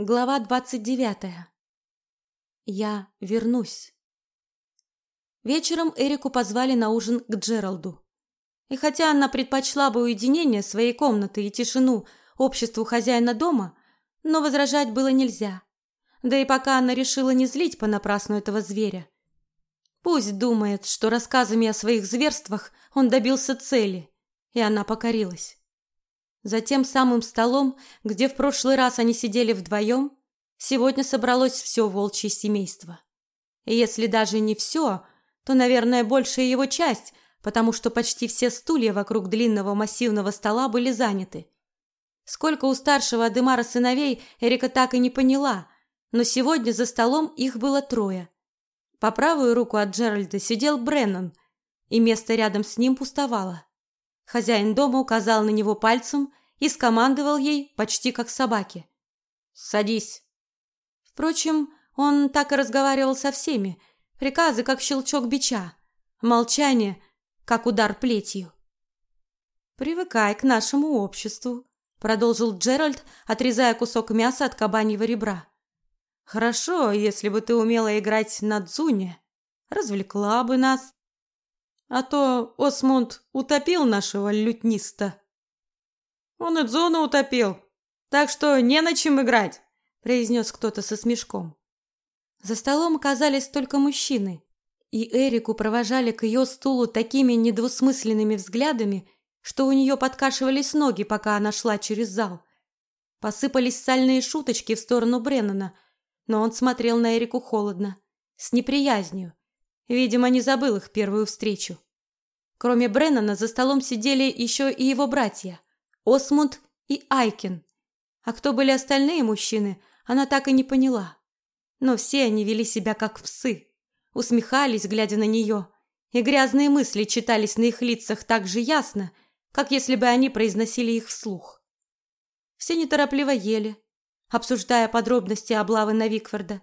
Глава двадцать девятая. Я вернусь. Вечером Эрику позвали на ужин к Джералду. И хотя она предпочла бы уединение своей комнаты и тишину обществу хозяина дома, но возражать было нельзя. Да и пока она решила не злить понапрасну этого зверя. Пусть думает, что рассказами о своих зверствах он добился цели, и она покорилась. За тем самым столом, где в прошлый раз они сидели вдвоем, сегодня собралось все волчье семейство. И если даже не все, то, наверное, большая его часть, потому что почти все стулья вокруг длинного массивного стола были заняты. Сколько у старшего Адемара сыновей, Эрика так и не поняла, но сегодня за столом их было трое. По правую руку от Джеральда сидел Бреннан, и место рядом с ним пустовало. Хозяин дома указал на него пальцем и скомандовал ей почти как собаке. «Садись». Впрочем, он так и разговаривал со всеми. Приказы, как щелчок бича. Молчание, как удар плетью. «Привыкай к нашему обществу», — продолжил Джеральд, отрезая кусок мяса от кабаньего ребра. «Хорошо, если бы ты умела играть на дзуне. Развлекла бы нас. А то Осмунд утопил нашего лютниста. Он и Дзона утопил, так что не на чем играть, произнес кто-то со смешком. За столом оказались только мужчины, и Эрику провожали к ее стулу такими недвусмысленными взглядами, что у нее подкашивались ноги, пока она шла через зал. Посыпались сальные шуточки в сторону Бреннана, но он смотрел на Эрику холодно, с неприязнью, Видимо, не забыл их первую встречу. Кроме Бреннана за столом сидели еще и его братья Осмунд и Айкен. А кто были остальные мужчины, она так и не поняла. Но все они вели себя как псы, усмехались, глядя на нее, и грязные мысли читались на их лицах так же ясно, как если бы они произносили их вслух. Все неторопливо ели, обсуждая подробности облавы на Викфорда,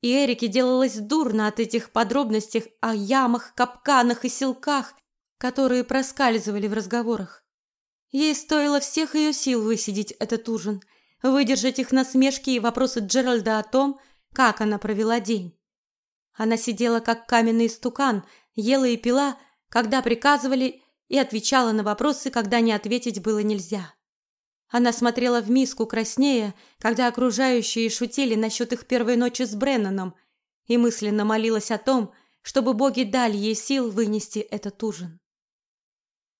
и Эрике делалось дурно от этих подробностей о ямах, капканах и селках, которые проскальзывали в разговорах. Ей стоило всех ее сил высидеть этот ужин, выдержать их насмешки и вопросы Джеральда о том, как она провела день. Она сидела как каменный стукан, ела и пила, когда приказывали, и отвечала на вопросы, когда не ответить было нельзя. Она смотрела в миску краснее, когда окружающие шутили насчет их первой ночи с Бреннаном, и мысленно молилась о том, чтобы боги дали ей сил вынести этот ужин.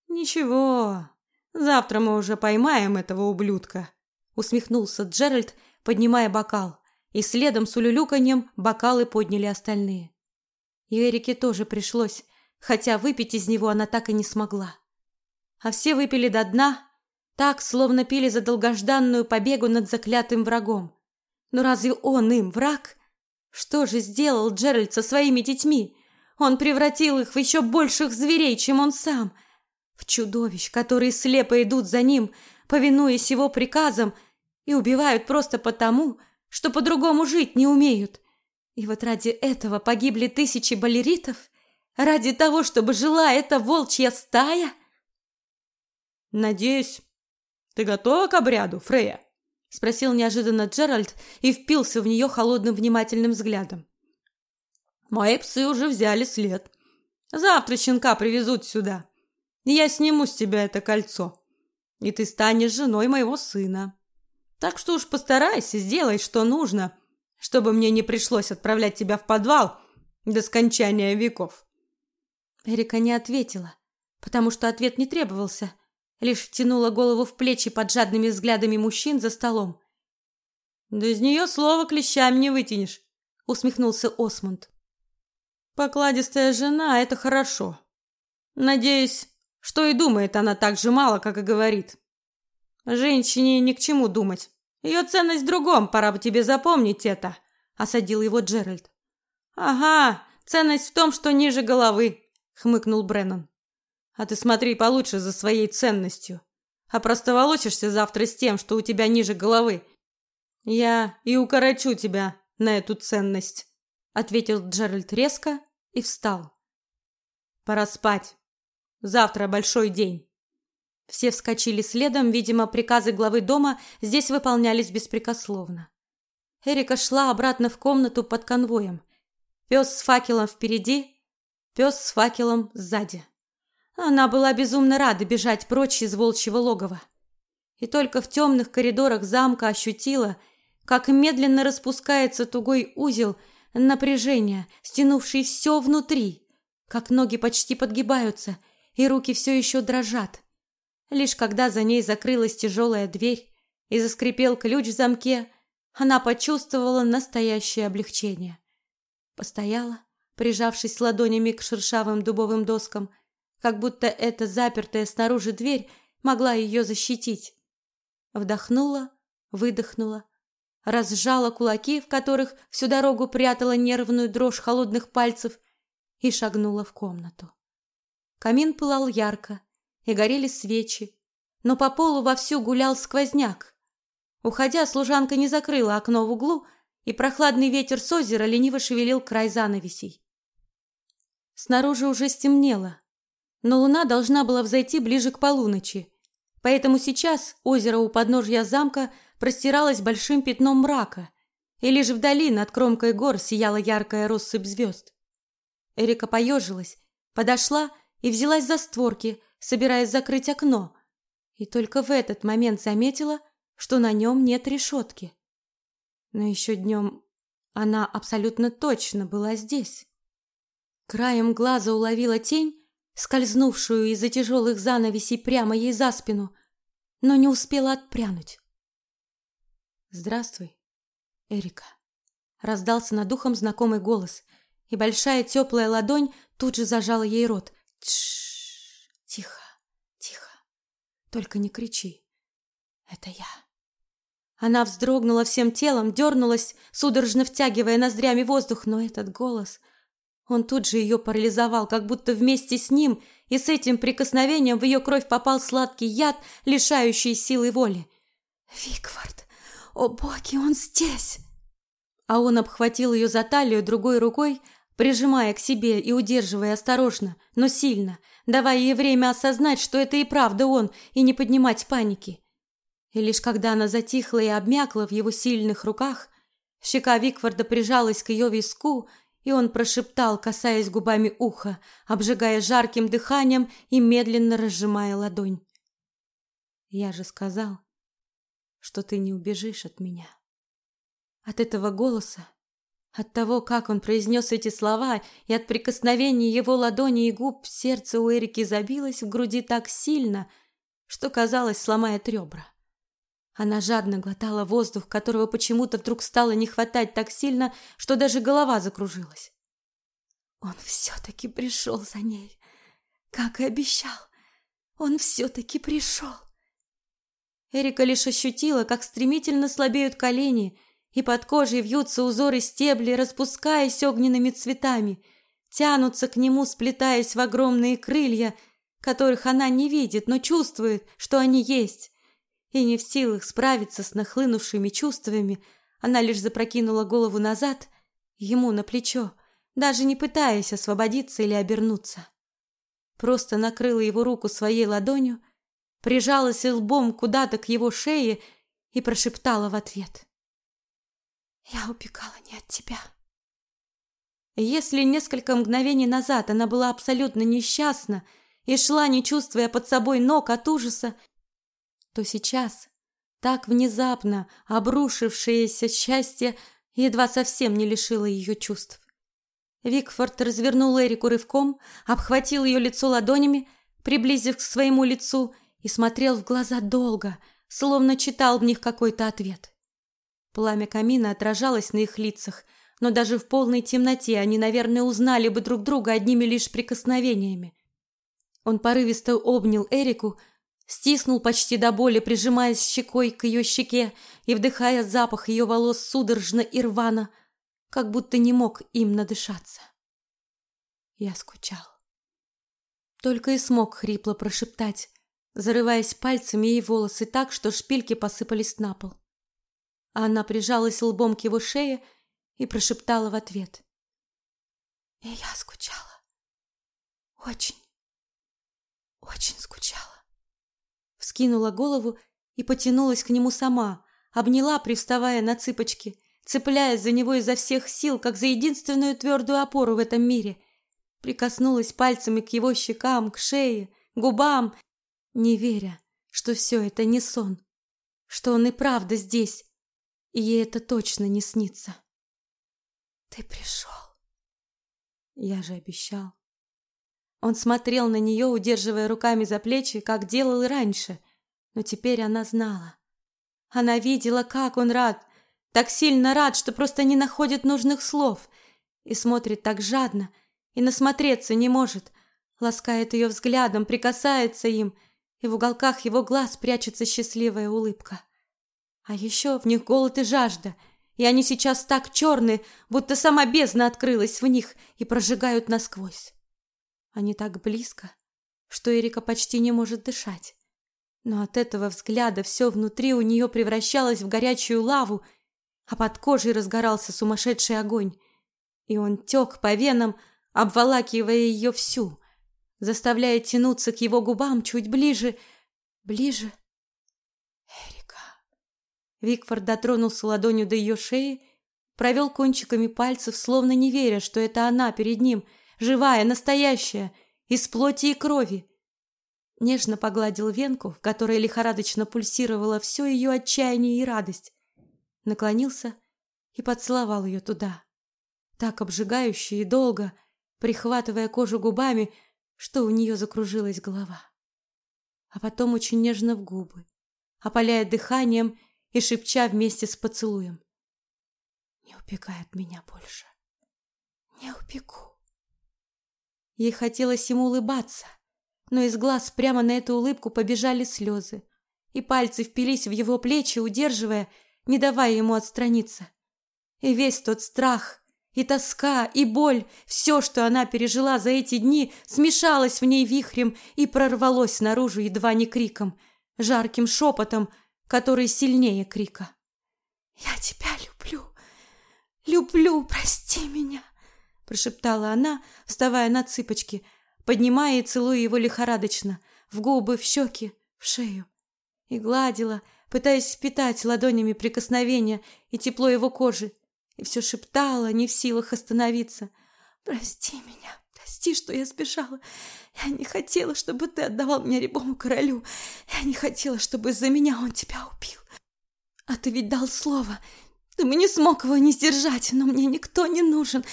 «Ничего, завтра мы уже поймаем этого ублюдка», усмехнулся Джеральд, поднимая бокал, и следом с улюлюканьем бокалы подняли остальные. И Эрике тоже пришлось, хотя выпить из него она так и не смогла. А все выпили до дна, так, словно пили за долгожданную побегу над заклятым врагом. Но разве он им враг? Что же сделал Джеральд со своими детьми? Он превратил их в еще больших зверей, чем он сам. В чудовищ, которые слепо идут за ним, повинуясь его приказам, и убивают просто потому, что по-другому жить не умеют. И вот ради этого погибли тысячи балеритов? Ради того, чтобы жила эта волчья стая? Надеюсь, «Ты готова к обряду, Фрея?» — спросил неожиданно Джеральд и впился в нее холодным внимательным взглядом. «Мои псы уже взяли след. Завтра щенка привезут сюда. Я сниму с тебя это кольцо, и ты станешь женой моего сына. Так что уж постарайся, сделай, что нужно, чтобы мне не пришлось отправлять тебя в подвал до скончания веков». Эрика не ответила, потому что ответ не требовался — лишь втянула голову в плечи под жадными взглядами мужчин за столом. «Да из нее слова клещами не вытянешь», — усмехнулся Осмонд. «Покладистая жена — это хорошо. Надеюсь, что и думает она так же мало, как и говорит. Женщине ни к чему думать. Ее ценность в другом, пора бы тебе запомнить это», — осадил его Джеральд. «Ага, ценность в том, что ниже головы», — хмыкнул Бреннан. А ты смотри получше за своей ценностью. А простоволосишься завтра с тем, что у тебя ниже головы. Я и укорочу тебя на эту ценность, ответил Джеральд резко и встал. Пора спать. Завтра большой день. Все вскочили следом, видимо, приказы главы дома здесь выполнялись беспрекословно. Эрика шла обратно в комнату под конвоем. Пес с факелом впереди, пес с факелом сзади. Она была безумно рада бежать прочь из волчьего логова. И только в темных коридорах замка ощутила, как медленно распускается тугой узел напряжения, стянувший все внутри, как ноги почти подгибаются, и руки все еще дрожат. Лишь когда за ней закрылась тяжелая дверь и заскрипел ключ в замке, она почувствовала настоящее облегчение. Постояла, прижавшись ладонями к шершавым дубовым доскам, как будто эта запертая снаружи дверь могла ее защитить. Вдохнула, выдохнула, разжала кулаки, в которых всю дорогу прятала нервную дрожь холодных пальцев, и шагнула в комнату. Камин пылал ярко, и горели свечи, но по полу вовсю гулял сквозняк. Уходя, служанка не закрыла окно в углу, и прохладный ветер с озера лениво шевелил край занавесей. Снаружи уже стемнело, но луна должна была взойти ближе к полуночи, поэтому сейчас озеро у подножья замка простиралось большим пятном мрака, и лишь вдали над кромкой гор сияла яркая россыпь звезд. Эрика поежилась, подошла и взялась за створки, собираясь закрыть окно, и только в этот момент заметила, что на нем нет решетки. Но еще днем она абсолютно точно была здесь. Краем глаза уловила тень, скользнувшую из-за тяжелых занавесей прямо ей за спину, но не успела отпрянуть. «Здравствуй, Эрика», — раздался над ухом знакомый голос, и большая теплая ладонь тут же зажала ей рот. Тш, тихо, тихо, только не кричи. Это я. Она вздрогнула всем телом, дернулась, судорожно втягивая ноздрями воздух, но этот голос... Он тут же ее парализовал, как будто вместе с ним и с этим прикосновением в ее кровь попал сладкий яд, лишающий силы воли. «Виквард! О боги, он здесь!» А он обхватил ее за талию другой рукой, прижимая к себе и удерживая осторожно, но сильно, давая ей время осознать, что это и правда он, и не поднимать паники. И лишь когда она затихла и обмякла в его сильных руках, щека Викварда прижалась к ее виску, и он прошептал, касаясь губами уха, обжигая жарким дыханием и медленно разжимая ладонь. «Я же сказал, что ты не убежишь от меня». От этого голоса, от того, как он произнес эти слова, и от прикосновения его ладони и губ сердце у Эрики забилось в груди так сильно, что, казалось, сломает ребра. Она жадно глотала воздух, которого почему-то вдруг стало не хватать так сильно, что даже голова закружилась. Он все-таки пришел за ней, как и обещал. Он все-таки пришел. Эрика лишь ощутила, как стремительно слабеют колени, и под кожей вьются узоры стеблей, распускаясь огненными цветами, тянутся к нему, сплетаясь в огромные крылья, которых она не видит, но чувствует, что они есть. И не в силах справиться с нахлынувшими чувствами, она лишь запрокинула голову назад, ему на плечо, даже не пытаясь освободиться или обернуться. Просто накрыла его руку своей ладонью, прижалась лбом куда-то к его шее и прошептала в ответ. «Я убегала не от тебя». Если несколько мгновений назад она была абсолютно несчастна и шла, не чувствуя под собой ног от ужаса, то сейчас так внезапно обрушившееся счастье едва совсем не лишило ее чувств. Викфорд развернул Эрику рывком, обхватил ее лицо ладонями, приблизив к своему лицу и смотрел в глаза долго, словно читал в них какой-то ответ. Пламя камина отражалось на их лицах, но даже в полной темноте они, наверное, узнали бы друг друга одними лишь прикосновениями. Он порывисто обнял Эрику, стиснул почти до боли, прижимаясь щекой к ее щеке и вдыхая запах ее волос судорожно и рвано, как будто не мог им надышаться. Я скучал. Только и смог хрипло прошептать, зарываясь пальцами ей волосы так, что шпильки посыпались на пол. А она прижалась лбом к его шее и прошептала в ответ. И я скучала. Очень, очень скучала вскинула голову и потянулась к нему сама, обняла, приставая на цыпочки, цепляясь за него изо всех сил, как за единственную твердую опору в этом мире. Прикоснулась пальцами к его щекам, к шее, губам, не веря, что все это не сон, что он и правда здесь, и ей это точно не снится. Ты пришел. Я же обещал. Он смотрел на нее, удерживая руками за плечи, как делал и раньше, но теперь она знала. Она видела, как он рад, так сильно рад, что просто не находит нужных слов, и смотрит так жадно, и насмотреться не может, ласкает ее взглядом, прикасается им, и в уголках его глаз прячется счастливая улыбка. А еще в них голод и жажда, и они сейчас так черные, будто сама бездна открылась в них и прожигают насквозь. Они так близко, что Эрика почти не может дышать. Но от этого взгляда все внутри у нее превращалось в горячую лаву, а под кожей разгорался сумасшедший огонь. И он тек по венам, обволакивая ее всю, заставляя тянуться к его губам чуть ближе, ближе. Викфорд дотронулся ладонью до ее шеи, провел кончиками пальцев, словно не веря, что это она перед ним — живая, настоящая, из плоти и крови. Нежно погладил венку, в которой лихорадочно пульсировало все ее отчаяние и радость. Наклонился и поцеловал ее туда. Так обжигающе и долго, прихватывая кожу губами, что у нее закружилась голова. А потом очень нежно в губы, опаляя дыханием и шепча вместе с поцелуем. «Не упекай от меня больше. Не упеку». Ей хотелось ему улыбаться, но из глаз прямо на эту улыбку побежали слезы, и пальцы впились в его плечи, удерживая, не давая ему отстраниться. И весь тот страх, и тоска, и боль, все, что она пережила за эти дни, смешалось в ней вихрем и прорвалось наружу едва не криком, жарким шепотом, который сильнее крика. «Я тебя люблю, люблю, прости меня!» прошептала она, вставая на цыпочки, поднимая и целуя его лихорадочно, в губы, в щеки, в шею. И гладила, пытаясь впитать ладонями прикосновения и тепло его кожи, и все шептала, не в силах остановиться. «Прости меня, прости, что я сбежала. Я не хотела, чтобы ты отдавал меня рябому королю. Я не хотела, чтобы из-за меня он тебя убил. А ты ведь дал слово. Ты бы не смог его не сдержать, но мне никто не нужен.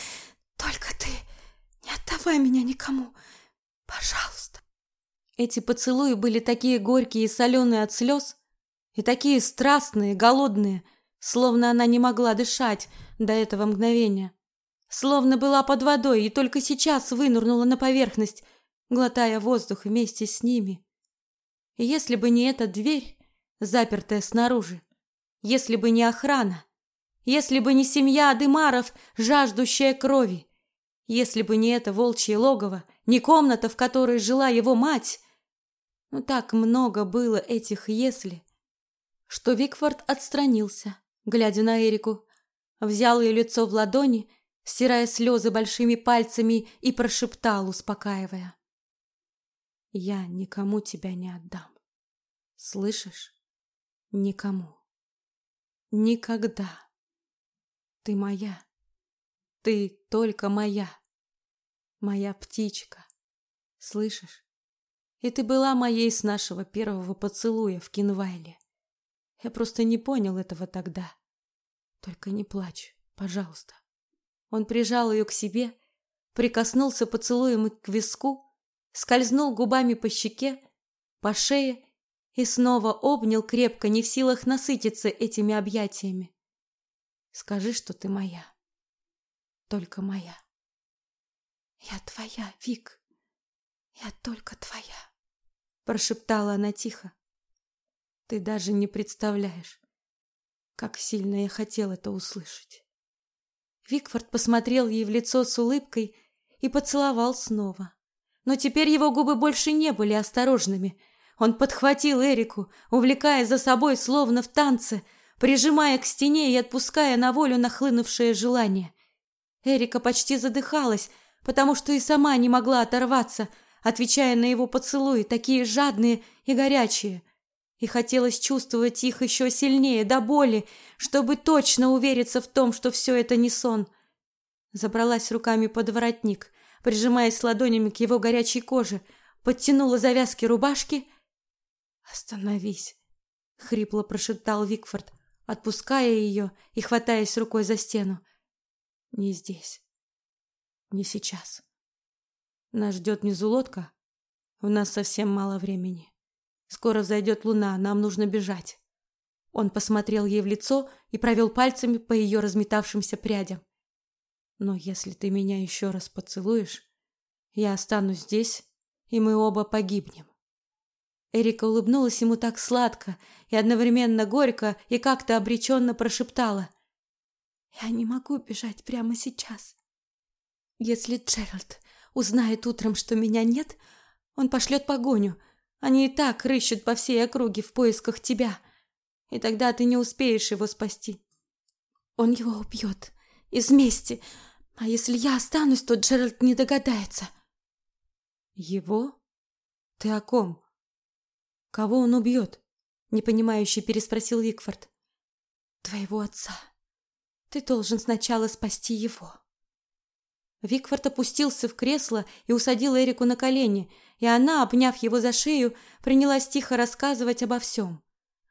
Только ты не отдавай меня никому. Пожалуйста. Эти поцелуи были такие горькие и соленые от слез, и такие страстные, голодные, словно она не могла дышать до этого мгновения. Словно была под водой и только сейчас вынырнула на поверхность, глотая воздух вместе с ними. Если бы не эта дверь, запертая снаружи, если бы не охрана, если бы не семья Адымаров, жаждущая крови, если бы не это волчье логово, не комната, в которой жила его мать. Ну так много было этих «если», что Викфорд отстранился, глядя на Эрику, взял ее лицо в ладони, стирая слезы большими пальцами и прошептал, успокаивая. «Я никому тебя не отдам. Слышишь? Никому. Никогда. Ты моя. Ты только моя. Моя птичка. Слышишь? И ты была моей с нашего первого поцелуя в Кинвайле. Я просто не понял этого тогда. Только не плачь, пожалуйста. Он прижал ее к себе, прикоснулся поцелуем к виску, скользнул губами по щеке, по шее и снова обнял крепко, не в силах насытиться этими объятиями. Скажи, что ты моя только моя. Я твоя, Вик. Я только твоя, прошептала она тихо. Ты даже не представляешь, как сильно я хотел это услышать. Викфорд посмотрел ей в лицо с улыбкой и поцеловал снова. Но теперь его губы больше не были осторожными. Он подхватил Эрику, увлекая за собой словно в танце, прижимая к стене и отпуская на волю нахлынувшее желание. Эрика почти задыхалась, потому что и сама не могла оторваться, отвечая на его поцелуи, такие жадные и горячие. И хотелось чувствовать их еще сильнее, до боли, чтобы точно увериться в том, что все это не сон. Забралась руками под воротник, прижимаясь ладонями к его горячей коже, подтянула завязки рубашки. «Остановись!» — хрипло прошептал Викфорд, отпуская ее и хватаясь рукой за стену. «Не здесь. Не сейчас. Нас ждет внизу лодка. У нас совсем мало времени. Скоро взойдет луна, нам нужно бежать». Он посмотрел ей в лицо и провел пальцами по ее разметавшимся прядям. «Но если ты меня еще раз поцелуешь, я останусь здесь, и мы оба погибнем». Эрика улыбнулась ему так сладко и одновременно горько и как-то обреченно прошептала. «Я не могу бежать прямо сейчас. Если Джеральд узнает утром, что меня нет, он пошлет погоню. Они и так рыщут по всей округе в поисках тебя, и тогда ты не успеешь его спасти. Он его убьет из мести, а если я останусь, то Джеральд не догадается». «Его? Ты о ком?» Кого он убьет? непонимающе переспросил Викфорд. Твоего отца. Ты должен сначала спасти его. Викфорд опустился в кресло и усадил Эрику на колени, и она, обняв его за шею, принялась тихо рассказывать обо всем.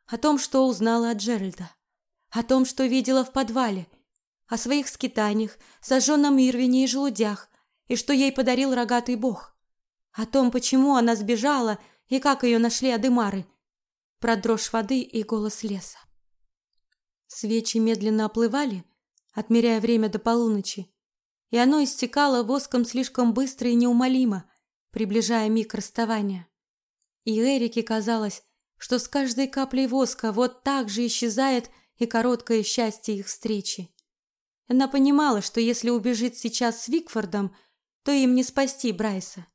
О том, что узнала от Джеральда, о том, что видела в подвале, о своих скитаниях, сожженном Ирвине и желудях, и что ей подарил рогатый бог, о том, почему она сбежала и как ее нашли Адемары, про дрожь воды и голос леса. Свечи медленно оплывали, отмеряя время до полуночи, и оно истекало воском слишком быстро и неумолимо, приближая миг расставания. И Эрике казалось, что с каждой каплей воска вот так же исчезает и короткое счастье их встречи. Она понимала, что если убежит сейчас с Викфордом, то им не спасти Брайса.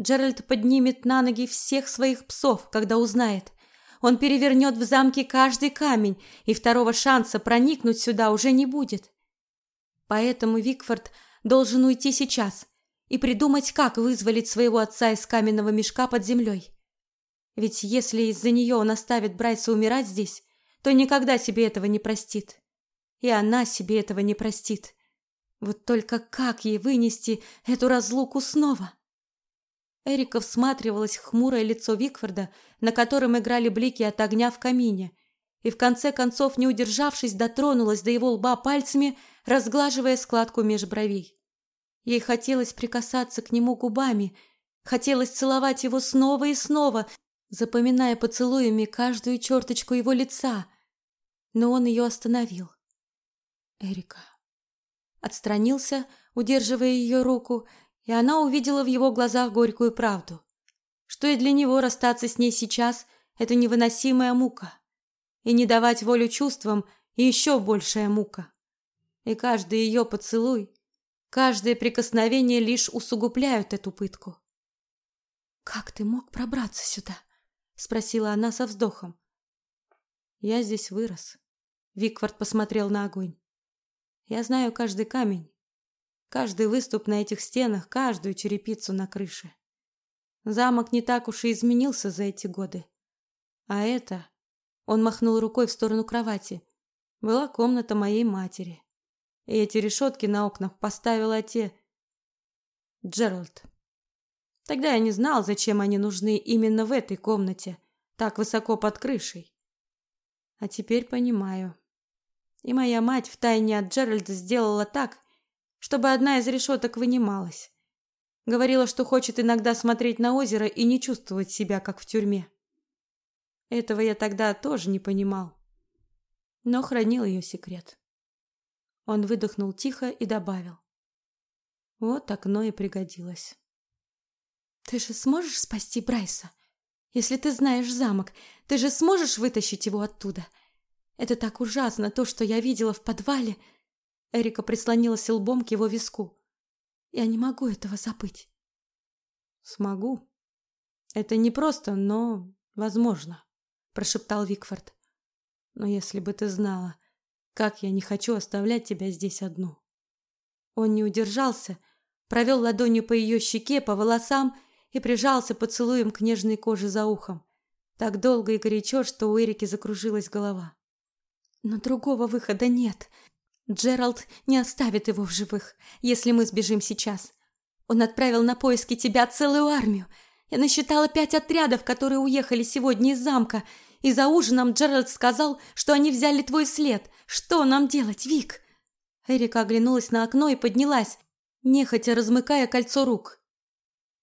Джеральд поднимет на ноги всех своих псов, когда узнает. Он перевернет в замке каждый камень, и второго шанса проникнуть сюда уже не будет. Поэтому Викфорд должен уйти сейчас и придумать, как вызволить своего отца из каменного мешка под землей. Ведь если из-за нее он оставит Брайса умирать здесь, то никогда себе этого не простит. И она себе этого не простит. Вот только как ей вынести эту разлуку снова? Эрика всматривалась в хмурое лицо Викфорда, на котором играли блики от огня в камине, и в конце концов, не удержавшись, дотронулась до его лба пальцами, разглаживая складку меж бровей. Ей хотелось прикасаться к нему губами, хотелось целовать его снова и снова, запоминая поцелуями каждую черточку его лица, но он ее остановил. Эрика отстранился, удерживая ее руку, и она увидела в его глазах горькую правду, что и для него расстаться с ней сейчас – это невыносимая мука, и не давать волю чувствам – еще большая мука. И каждый ее поцелуй, каждое прикосновение лишь усугубляют эту пытку. «Как ты мог пробраться сюда?» – спросила она со вздохом. «Я здесь вырос», – Виквард посмотрел на огонь. «Я знаю каждый камень, Каждый выступ на этих стенах, каждую черепицу на крыше. Замок не так уж и изменился за эти годы. А это... Он махнул рукой в сторону кровати. Была комната моей матери. И эти решетки на окнах поставил отец Джеральд. Тогда я не знал, зачем они нужны именно в этой комнате, так высоко под крышей. А теперь понимаю. И моя мать втайне от Джеральда сделала так, чтобы одна из решеток вынималась. Говорила, что хочет иногда смотреть на озеро и не чувствовать себя, как в тюрьме. Этого я тогда тоже не понимал, но хранил ее секрет. Он выдохнул тихо и добавил. Вот окно и пригодилось. Ты же сможешь спасти Брайса? Если ты знаешь замок, ты же сможешь вытащить его оттуда? Это так ужасно, то, что я видела в подвале, — Эрика прислонилась лбом к его виску. Я не могу этого забыть. Смогу. Это не просто, но возможно, прошептал Викфорд. Но если бы ты знала, как я не хочу оставлять тебя здесь одну. Он не удержался, провел ладонью по ее щеке, по волосам и прижался поцелуем к нежной коже за ухом, Так долго и горячо, что у Эрики закружилась голова. Но другого выхода нет. Джеральд не оставит его в живых, если мы сбежим сейчас. Он отправил на поиски тебя целую армию. Я насчитала пять отрядов, которые уехали сегодня из замка, и за ужином Джеральд сказал, что они взяли твой след. Что нам делать, Вик? Эрика оглянулась на окно и поднялась, нехотя размыкая кольцо рук.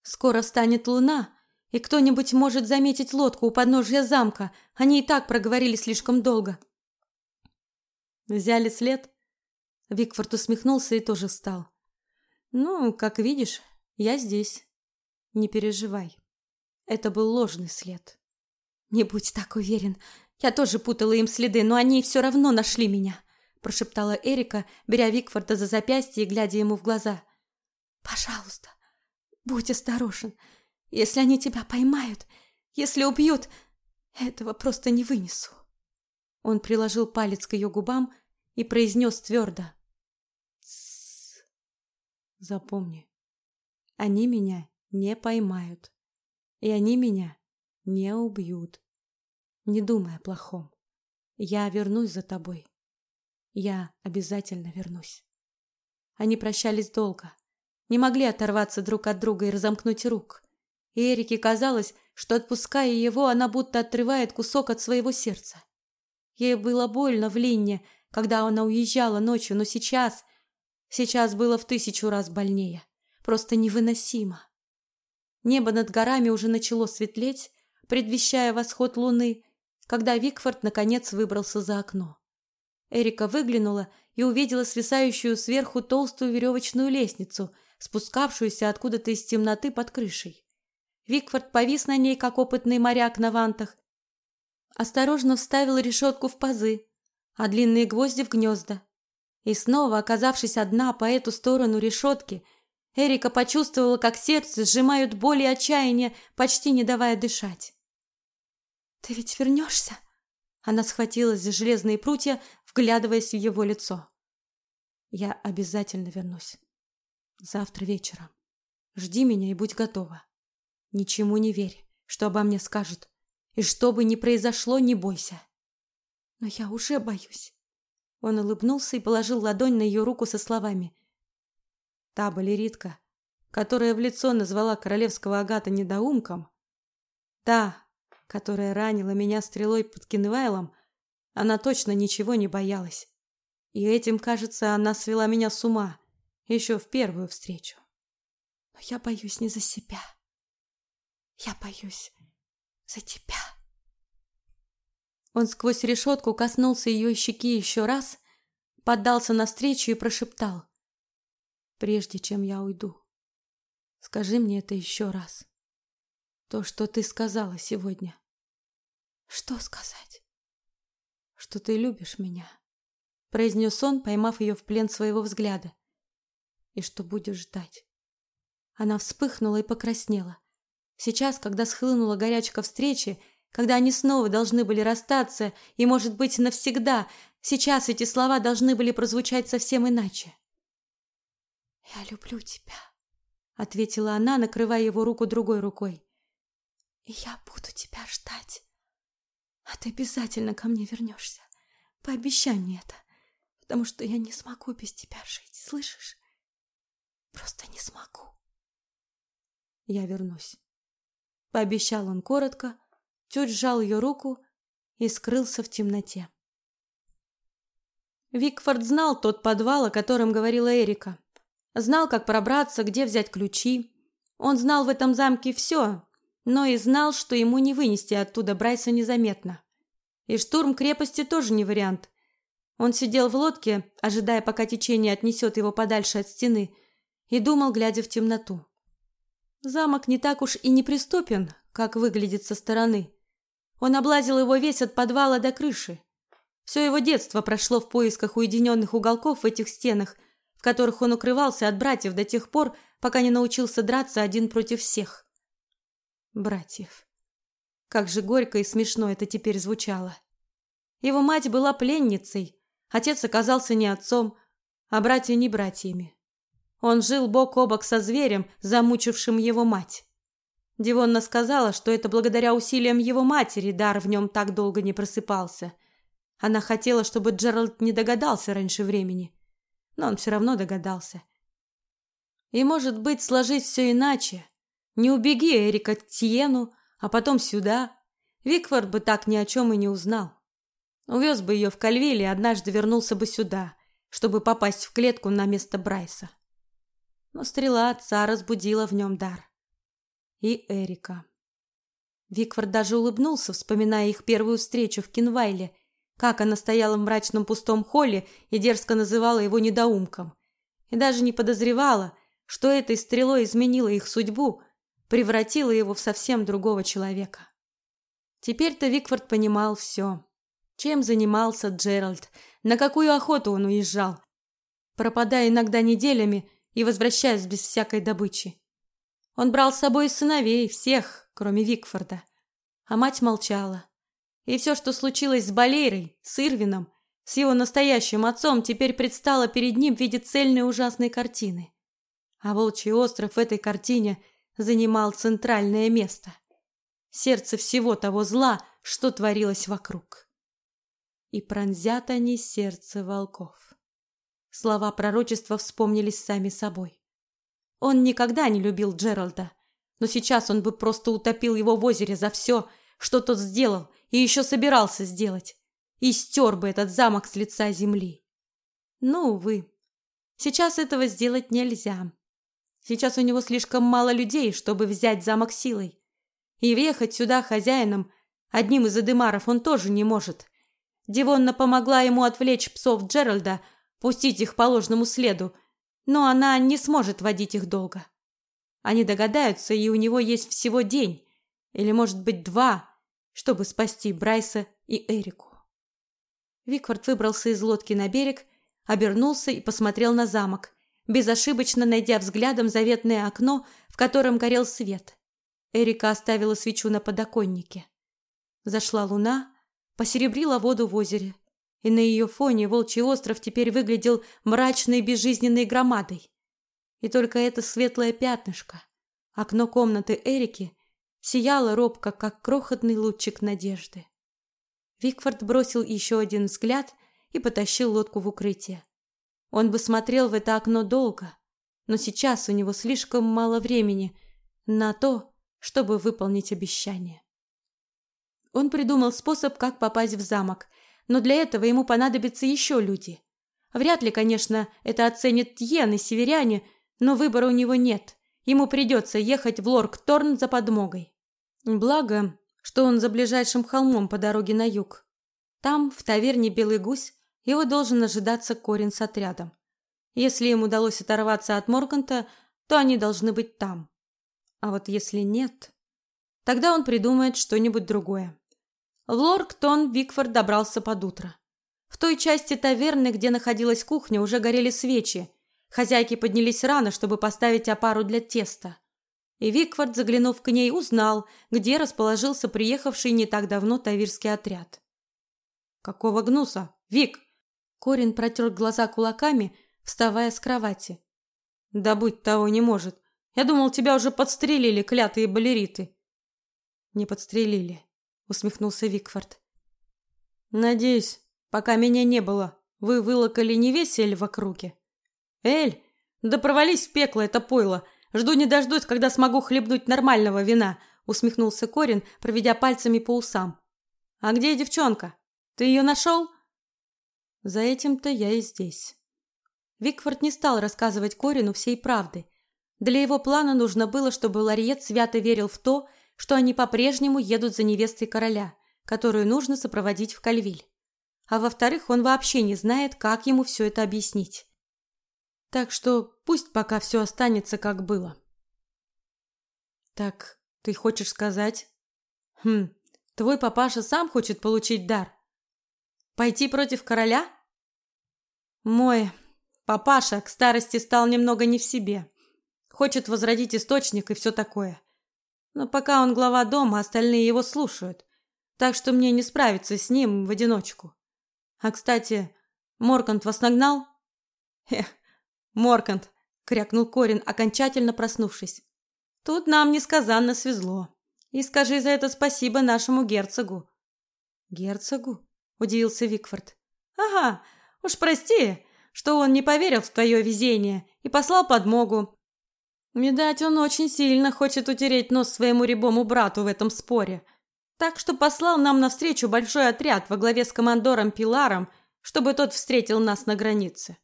Скоро встанет луна, и кто-нибудь может заметить лодку у подножья замка. Они и так проговорили слишком долго. Взяли след? Викфорд усмехнулся и тоже встал. Ну, как видишь, я здесь. Не переживай. Это был ложный след. Не будь так уверен. Я тоже путала им следы, но они все равно нашли меня, прошептала Эрика, беря Викфорда за запястье и глядя ему в глаза. Пожалуйста, будь осторожен. Если они тебя поймают, если убьют, этого просто не вынесу. Он приложил палец к ее губам и произнес твердо. Тссс. Запомни, они меня не поймают, и они меня не убьют. Не думай о плохом. Я вернусь за тобой. Я обязательно вернусь. Они прощались долго, не могли оторваться друг от друга и разомкнуть рук. И Эрике казалось, что отпуская его, она будто отрывает кусок от своего сердца. Ей было больно в Линне, когда она уезжала ночью, но сейчас... Сейчас было в тысячу раз больнее. Просто невыносимо. Небо над горами уже начало светлеть, предвещая восход луны, когда Викфорд наконец выбрался за окно. Эрика выглянула и увидела свисающую сверху толстую веревочную лестницу, спускавшуюся откуда-то из темноты под крышей. Викфорд повис на ней, как опытный моряк на вантах, осторожно вставил решетку в пазы, а длинные гвозди в гнезда. И снова, оказавшись одна по эту сторону решетки, Эрика почувствовала, как сердце сжимают боль и отчаяние, почти не давая дышать. «Ты ведь вернешься?» Она схватилась за железные прутья, вглядываясь в его лицо. «Я обязательно вернусь. Завтра вечером. Жди меня и будь готова. Ничему не верь, что обо мне скажут. И что бы ни произошло, не бойся. Но я уже боюсь. Он улыбнулся и положил ладонь на ее руку со словами. Та балеритка, которая в лицо назвала королевского агата недоумком, та, которая ранила меня стрелой под Кинвайлом, она точно ничего не боялась. И этим, кажется, она свела меня с ума еще в первую встречу. Но я боюсь не за себя. Я боюсь за тебя. Он сквозь решетку коснулся ее щеки еще раз, поддался навстречу и прошептал. «Прежде чем я уйду, скажи мне это еще раз. То, что ты сказала сегодня». «Что сказать?» «Что ты любишь меня», — произнес он, поймав ее в плен своего взгляда. «И что будешь ждать». Она вспыхнула и покраснела. Сейчас, когда схлынула горячка встречи, когда они снова должны были расстаться и, может быть, навсегда, сейчас эти слова должны были прозвучать совсем иначе. «Я люблю тебя», — ответила она, накрывая его руку другой рукой. «И я буду тебя ждать. А ты обязательно ко мне вернешься. Пообещай мне это, потому что я не смогу без тебя жить, слышишь? Просто не смогу». «Я вернусь». Пообещал он коротко, чуть сжал ее руку и скрылся в темноте. Викфорд знал тот подвал, о котором говорила Эрика. Знал, как пробраться, где взять ключи. Он знал в этом замке все, но и знал, что ему не вынести оттуда Брайса незаметно. И штурм крепости тоже не вариант. Он сидел в лодке, ожидая, пока течение отнесет его подальше от стены, и думал, глядя в темноту. Замок не так уж и неприступен, как выглядит со стороны. Он облазил его весь от подвала до крыши. Все его детство прошло в поисках уединенных уголков в этих стенах, в которых он укрывался от братьев до тех пор, пока не научился драться один против всех. Братьев. Как же горько и смешно это теперь звучало. Его мать была пленницей, отец оказался не отцом, а братья не братьями. Он жил бок о бок со зверем, замучившим его мать. Дивонна сказала, что это благодаря усилиям его матери дар в нем так долго не просыпался. Она хотела, чтобы Джеральд не догадался раньше времени. Но он все равно догадался. И, может быть, сложить все иначе. Не убеги Эрика к Тиену, а потом сюда. Викфорд бы так ни о чем и не узнал. Увез бы ее в Кальвиль и однажды вернулся бы сюда, чтобы попасть в клетку на место Брайса. Но стрела отца разбудила в нем дар и Эрика. Викфорд даже улыбнулся, вспоминая их первую встречу в Кинвайле, как она стояла в мрачном пустом холле и дерзко называла его недоумком. И даже не подозревала, что этой стрелой изменила их судьбу, превратила его в совсем другого человека. Теперь-то Викфорд понимал все. Чем занимался Джеральд, на какую охоту он уезжал, пропадая иногда неделями и возвращаясь без всякой добычи. Он брал с собой сыновей, всех, кроме Викфорда. А мать молчала. И все, что случилось с Балейрой, с Ирвином, с его настоящим отцом, теперь предстало перед ним в виде цельной ужасной картины. А Волчий остров в этой картине занимал центральное место. Сердце всего того зла, что творилось вокруг. И пронзят они сердце волков. Слова пророчества вспомнились сами собой. Он никогда не любил Джеральда, но сейчас он бы просто утопил его в озере за все, что тот сделал и еще собирался сделать, и стер бы этот замок с лица земли. Но, увы, сейчас этого сделать нельзя. Сейчас у него слишком мало людей, чтобы взять замок силой. И въехать сюда хозяином, одним из адемаров, он тоже не может. Дивонна помогла ему отвлечь псов Джеральда, пустить их по ложному следу, но она не сможет водить их долго. Они догадаются, и у него есть всего день, или, может быть, два, чтобы спасти Брайса и Эрику. Викфорд выбрался из лодки на берег, обернулся и посмотрел на замок, безошибочно найдя взглядом заветное окно, в котором горел свет. Эрика оставила свечу на подоконнике. Зашла луна, посеребрила воду в озере и на ее фоне волчий остров теперь выглядел мрачной безжизненной громадой. И только это светлое пятнышко, окно комнаты Эрики, сияло робко, как крохотный лучик надежды. Викфорд бросил еще один взгляд и потащил лодку в укрытие. Он бы смотрел в это окно долго, но сейчас у него слишком мало времени на то, чтобы выполнить обещание. Он придумал способ, как попасть в замок, но для этого ему понадобятся еще люди. Вряд ли, конечно, это оценят Тьен и северяне, но выбора у него нет. Ему придется ехать в Лорк-Торн за подмогой. Благо, что он за ближайшим холмом по дороге на юг. Там, в таверне «Белый гусь», его должен ожидаться Корин с отрядом. Если им удалось оторваться от Морганта, то они должны быть там. А вот если нет, тогда он придумает что-нибудь другое. В Лорктон Викфорд добрался под утро. В той части таверны, где находилась кухня, уже горели свечи. Хозяйки поднялись рано, чтобы поставить опару для теста. И Викфорд, заглянув к ней, узнал, где расположился приехавший не так давно тавирский отряд. «Какого гнуса? Вик!» Корин протер глаза кулаками, вставая с кровати. «Да будь того не может. Я думал, тебя уже подстрелили клятые балериты». «Не подстрелили усмехнулся Викфорд. Надеюсь, пока меня не было, вы вылокали не весь эль в округе. Эль, да провались в пекло это пойло. Жду не дождусь, когда смогу хлебнуть нормального вина, усмехнулся Корин, проведя пальцами по усам. А где девчонка? Ты ее нашел?» За этим-то я и здесь. Викфорд не стал рассказывать Корину всей правды. Для его плана нужно было, чтобы Ларьет свято верил в то, что они по-прежнему едут за невестой короля, которую нужно сопроводить в Кальвиль. А во-вторых, он вообще не знает, как ему все это объяснить. Так что пусть пока все останется, как было. Так, ты хочешь сказать? Хм, твой папаша сам хочет получить дар. Пойти против короля? Мой папаша к старости стал немного не в себе. Хочет возродить источник и все такое. Но пока он глава дома, остальные его слушают. Так что мне не справиться с ним в одиночку. А, кстати, Моркант вас нагнал? Эх, Моркант, крякнул Корин, окончательно проснувшись. Тут нам несказанно свезло. И скажи за это спасибо нашему герцогу. Герцогу? Удивился Викфорд. Ага, уж прости, что он не поверил в твое везение и послал подмогу. Видать, он очень сильно хочет утереть нос своему рябому брату в этом споре. Так что послал нам навстречу большой отряд во главе с командором Пиларом, чтобы тот встретил нас на границе.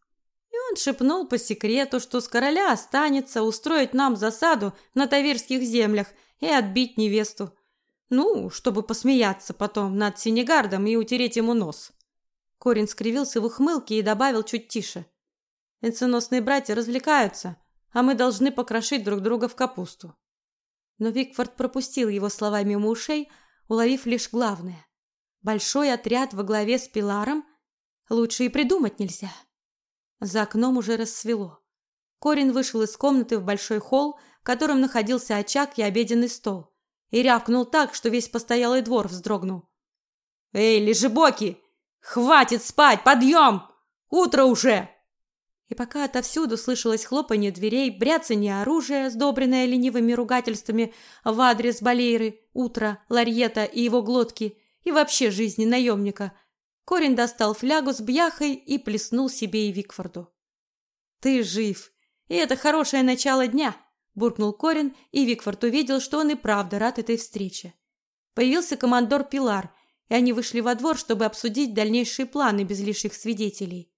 И он шепнул по секрету, что с короля останется устроить нам засаду на Тавирских землях и отбить невесту. Ну, чтобы посмеяться потом над Синегардом и утереть ему нос. Корин скривился в ухмылке и добавил чуть тише. Венценосные братья развлекаются, а мы должны покрошить друг друга в капусту. Но Викфорд пропустил его слова мимо ушей, уловив лишь главное. Большой отряд во главе с Пиларом лучше и придумать нельзя. За окном уже рассвело. Корин вышел из комнаты в большой холл, в котором находился очаг и обеденный стол, и рявкнул так, что весь постоялый двор вздрогнул. «Эй, лежебоки! Хватит спать! Подъем! Утро уже!» И пока отовсюду слышалось хлопанье дверей, бряцанье оружия, сдобренное ленивыми ругательствами в адрес Балейры, Утра, Ларьета и его глотки, и вообще жизни наемника, Корин достал флягу с бьяхой и плеснул себе и Викфорду. «Ты жив, и это хорошее начало дня!» буркнул Корин, и Викфорд увидел, что он и правда рад этой встрече. Появился командор Пилар, и они вышли во двор, чтобы обсудить дальнейшие планы без лишних свидетелей.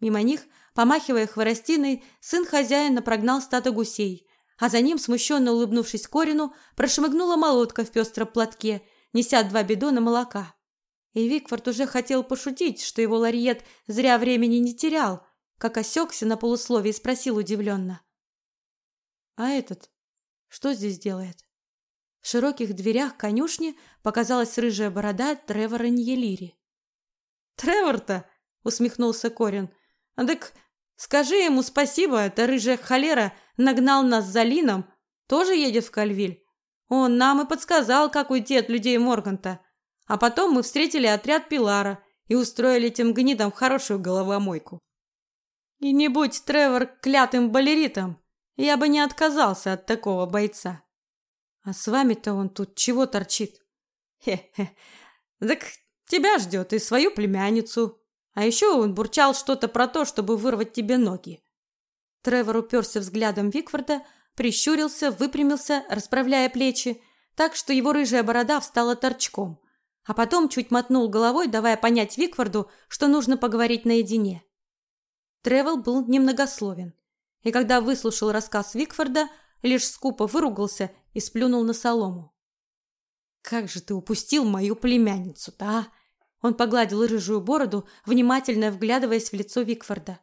Мимо них, помахивая хворостиной, сын хозяина прогнал стадо гусей, а за ним, смущенно улыбнувшись Корину, прошмыгнула молотка в пестром платке, неся два бидона молока. И Викфорд уже хотел пошутить, что его ларьет зря времени не терял, как осекся на полусловие и спросил удивленно. А этот что здесь делает? В широких дверях конюшни показалась рыжая борода Тревора Ньелири. «Тревор-то!» — усмехнулся Корин. «А так скажи ему спасибо, эта рыжая холера нагнал нас за Лином, тоже едет в Кальвиль. Он нам и подсказал, как уйти от людей Морганта. А потом мы встретили отряд Пилара и устроили этим гнидам хорошую головомойку. И не будь Тревор клятым балеритом, я бы не отказался от такого бойца. А с вами-то он тут чего торчит? Хе-хе. Так тебя ждет и свою племянницу. А еще он бурчал что-то про то, чтобы вырвать тебе ноги. Тревор уперся взглядом Викфорда, прищурился, выпрямился, расправляя плечи, так что его рыжая борода встала торчком, а потом чуть мотнул головой, давая понять Викфорду, что нужно поговорить наедине. Тревел был немногословен и когда выслушал рассказ Викфорда, лишь скупо выругался и сплюнул на солому. «Как же ты упустил мою племянницу-то, а?» Он погладил рыжую бороду, внимательно вглядываясь в лицо Викфорда.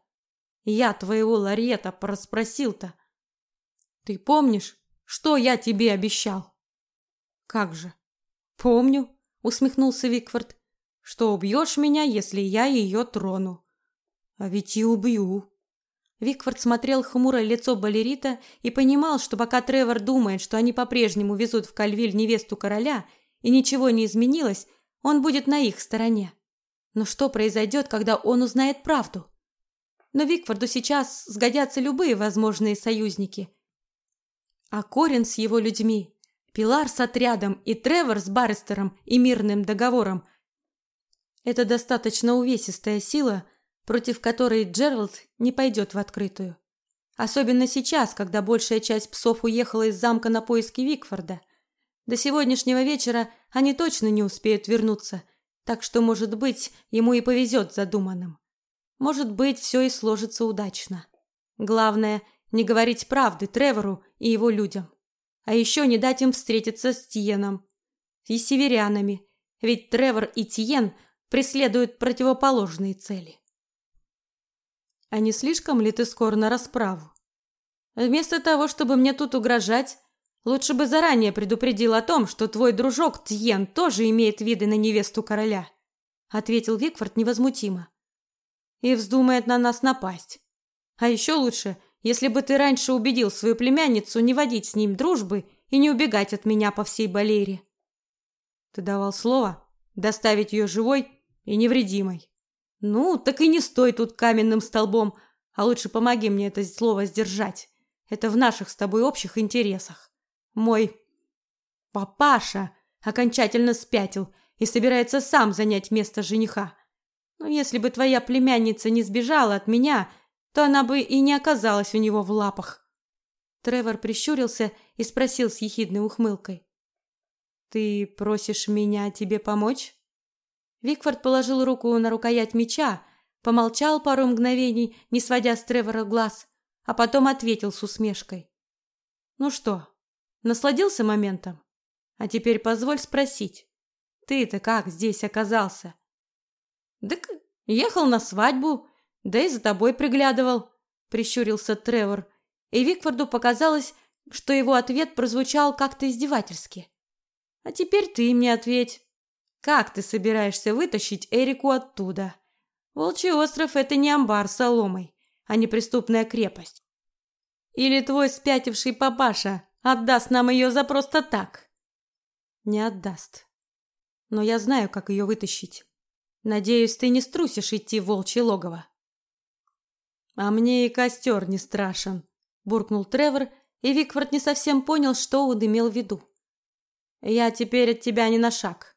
«Я твоего Ларета порасспросил-то. Ты помнишь, что я тебе обещал?» «Как же?» «Помню», — усмехнулся Викфорд, «что убьешь меня, если я ее трону». «А ведь и убью», Викфорд смотрел хмурое лицо балерита и понимал, что пока Тревор думает, что они по-прежнему везут в Кальвиль невесту короля, и ничего не изменилось, он будет на их стороне. Но что произойдет, когда он узнает правду? Но Викфорду сейчас сгодятся любые возможные союзники. А Корин с его людьми, Пилар с отрядом и Тревор с Баррестером и мирным договором – это достаточно увесистая сила – против которой Джеральд не пойдет в открытую. Особенно сейчас, когда большая часть псов уехала из замка на поиски Викфорда. До сегодняшнего вечера они точно не успеют вернуться, так что, может быть, ему и повезет задуманным. Может быть, все и сложится удачно. Главное, не говорить правды Тревору и его людям. А еще не дать им встретиться с Тиеном и северянами, ведь Тревор и Тиен преследуют противоположные цели. А не слишком ли ты скоро на расправу? Вместо того, чтобы мне тут угрожать, лучше бы заранее предупредил о том, что твой дружок Тьен тоже имеет виды на невесту короля, ответил Викфорд невозмутимо. И вздумает на нас напасть. А еще лучше, если бы ты раньше убедил свою племянницу не водить с ним дружбы и не убегать от меня по всей Балере. Ты давал слово доставить ее живой и невредимой. Ну, так и не стой тут каменным столбом, а лучше помоги мне это слово сдержать. Это в наших с тобой общих интересах. Мой папаша окончательно спятил и собирается сам занять место жениха. Но если бы твоя племянница не сбежала от меня, то она бы и не оказалась у него в лапах. Тревор прищурился и спросил с ехидной ухмылкой. «Ты просишь меня тебе помочь?» Викфорд положил руку на рукоять меча, помолчал пару мгновений, не сводя с Тревора глаз, а потом ответил с усмешкой. «Ну что, насладился моментом? А теперь позволь спросить, ты-то как здесь оказался?» «Так ехал на свадьбу, да и за тобой приглядывал», — прищурился Тревор, и Викфорду показалось, что его ответ прозвучал как-то издевательски. А теперь ты мне ответь. Как ты собираешься вытащить Эрику оттуда? Волчий остров – это не амбар с соломой, а неприступная крепость. Или твой спятивший папаша отдаст нам ее за просто так? Не отдаст. Но я знаю, как ее вытащить. Надеюсь, ты не струсишь идти в волчье логово. А мне и костер не страшен, буркнул Тревор, и Викфорд не совсем понял, что он имел в виду. Я теперь от тебя не на шаг.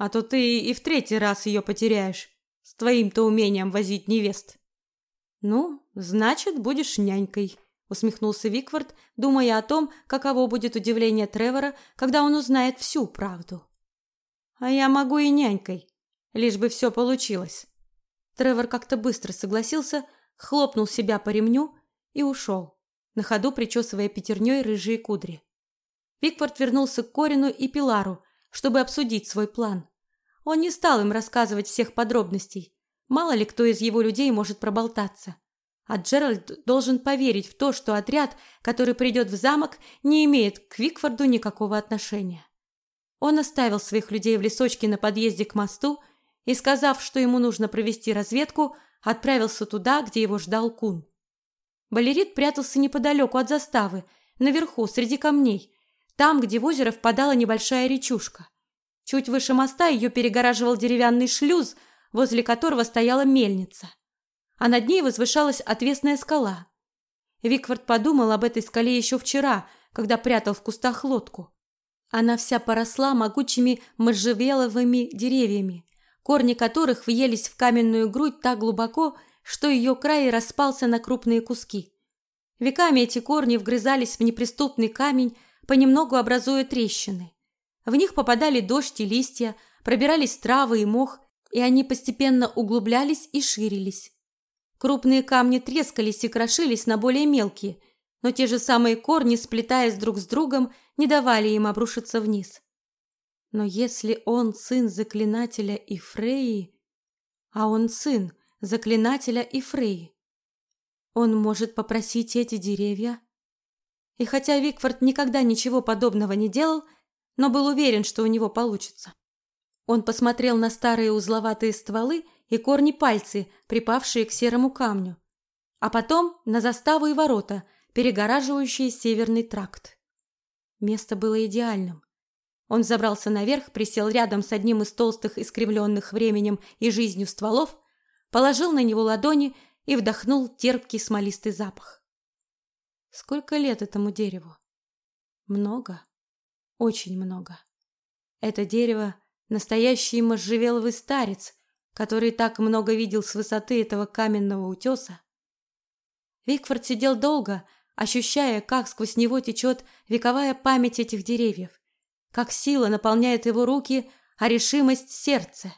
А то ты и в третий раз ее потеряешь с твоим-то умением возить невест. Ну, значит, будешь нянькой, усмехнулся Виквард, думая о том, каково будет удивление Тревора, когда он узнает всю правду. А я могу и нянькой, лишь бы все получилось. Тревор как-то быстро согласился, хлопнул себя по ремню и ушел, на ходу причесывая пятерней рыжие кудри. Викфорд вернулся к Корину и Пилару, чтобы обсудить свой план. Он не стал им рассказывать всех подробностей. Мало ли кто из его людей может проболтаться. А Джеральд должен поверить в то, что отряд, который придет в замок, не имеет к Викфорду никакого отношения. Он оставил своих людей в лесочке на подъезде к мосту и, сказав, что ему нужно провести разведку, отправился туда, где его ждал Кун. Балерит прятался неподалеку от заставы, наверху, среди камней, там, где в озеро впадала небольшая речушка. Чуть выше моста ее перегораживал деревянный шлюз, возле которого стояла мельница. А над ней возвышалась отвесная скала. Викфорд подумал об этой скале еще вчера, когда прятал в кустах лодку. Она вся поросла могучими можжевеловыми деревьями, корни которых въелись в каменную грудь так глубоко, что ее край распался на крупные куски. Веками эти корни вгрызались в неприступный камень, понемногу образуя трещины. В них попадали дождь и листья, пробирались травы и мох, и они постепенно углублялись и ширились. Крупные камни трескались и крошились на более мелкие, но те же самые корни, сплетаясь друг с другом, не давали им обрушиться вниз. Но если он сын заклинателя и Фреи, а он сын заклинателя и Фреи, он может попросить эти деревья и хотя Викфорд никогда ничего подобного не делал, но был уверен, что у него получится. Он посмотрел на старые узловатые стволы и корни пальцы, припавшие к серому камню, а потом на заставу и ворота, перегораживающие северный тракт. Место было идеальным. Он забрался наверх, присел рядом с одним из толстых искривленных временем и жизнью стволов, положил на него ладони и вдохнул терпкий смолистый запах. Сколько лет этому дереву? Много. Очень много. Это дерево – настоящий можжевеловый старец, который так много видел с высоты этого каменного утеса. Викфорд сидел долго, ощущая, как сквозь него течет вековая память этих деревьев, как сила наполняет его руки, а решимость – сердце.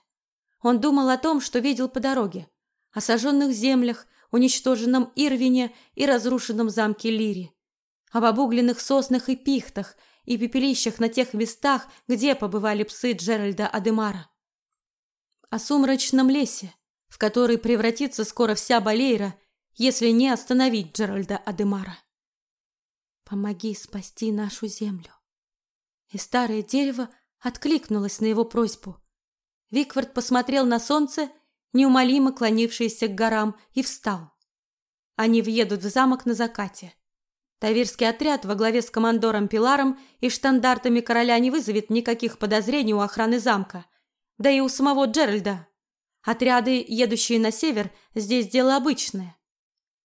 Он думал о том, что видел по дороге, о сожженных землях, уничтоженном Ирвине и разрушенном замке Лири, об обугленных соснах и пихтах и пепелищах на тех местах, где побывали псы Джеральда Адемара, о сумрачном лесе, в который превратится скоро вся Балейра, если не остановить Джеральда Адемара. Помоги спасти нашу землю. И старое дерево откликнулось на его просьбу. Виквард посмотрел на солнце неумолимо клонившийся к горам, и встал. Они въедут в замок на закате. Тавирский отряд во главе с командором Пиларом и штандартами короля не вызовет никаких подозрений у охраны замка, да и у самого Джеральда. Отряды, едущие на север, здесь дело обычное.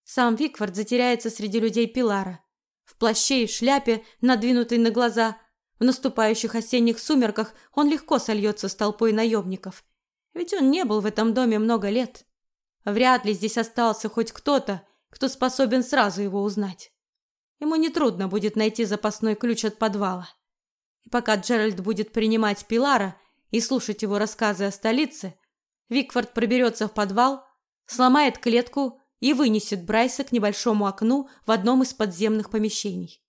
Сам Викфорд затеряется среди людей Пилара. В плаще и шляпе, надвинутой на глаза, в наступающих осенних сумерках он легко сольется с толпой наемников. Ведь он не был в этом доме много лет. Вряд ли здесь остался хоть кто-то, кто способен сразу его узнать. Ему нетрудно будет найти запасной ключ от подвала. И пока Джеральд будет принимать Пилара и слушать его рассказы о столице, Викфорд проберется в подвал, сломает клетку и вынесет Брайса к небольшому окну в одном из подземных помещений.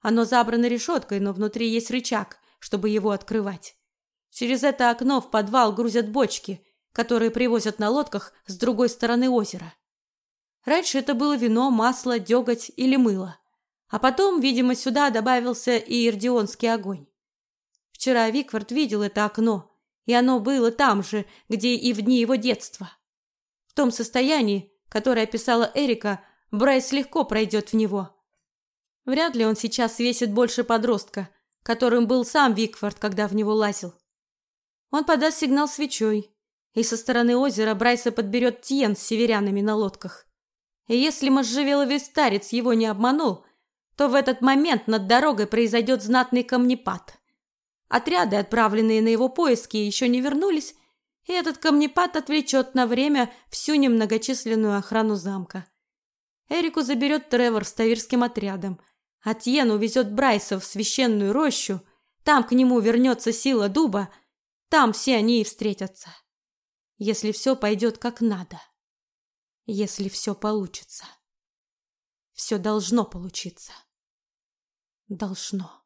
Оно забрано решеткой, но внутри есть рычаг, чтобы его открывать. Через это окно в подвал грузят бочки, которые привозят на лодках с другой стороны озера. Раньше это было вино, масло, деготь или мыло. А потом, видимо, сюда добавился и ирдионский огонь. Вчера Виквард видел это окно, и оно было там же, где и в дни его детства. В том состоянии, которое описала Эрика, Брайс легко пройдет в него. Вряд ли он сейчас весит больше подростка, которым был сам Викфорд, когда в него лазил. Он подаст сигнал свечой, и со стороны озера Брайса подберет Тьен с северянами на лодках. И если можжевеловый старец его не обманул, то в этот момент над дорогой произойдет знатный камнепад. Отряды, отправленные на его поиски, еще не вернулись, и этот камнепад отвлечет на время всю немногочисленную охрану замка. Эрику заберет Тревор с тавирским отрядом, а Тьен увезет Брайса в священную рощу, там к нему вернется сила дуба, там все они и встретятся. Если все пойдет как надо если все получится. Все должно получиться. Должно.